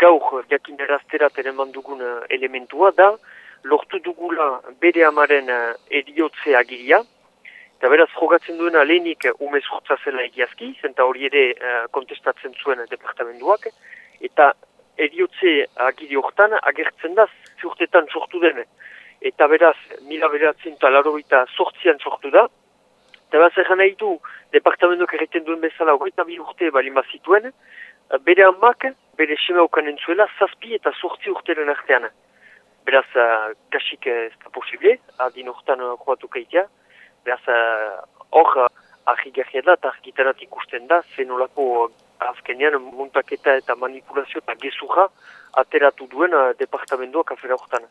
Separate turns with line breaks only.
gaur jakinerazterat ere dugun elementua da, lortu dugula bere amaren eriotze agiria, eta beraz jogatzen duena lehenik umez zela egiazki, zenta hori ere kontestatzen zuen departamentuak, eta eriotze agiri hortan agertzen da zurtetan sortu den. Eta beraz, mila beratzen eta laro sortzian sortu da, Eta bat zer nahi du, departamentoak erreten duen bezala hogeita bi urte balin bazituen, bere amak, bere seme okanen zuela, zazpi eta sortzi urteren artean. Beraz, uh, kasik ez da posible, adin urtean uh, joatu kaitea. Beraz, hor, uh, ahi gahia da, eta gitarat ikusten da, zenolako uh, azkenean muntaketa eta manipulazio eta gezurra ateratu duen uh, departamentoak afera urtean.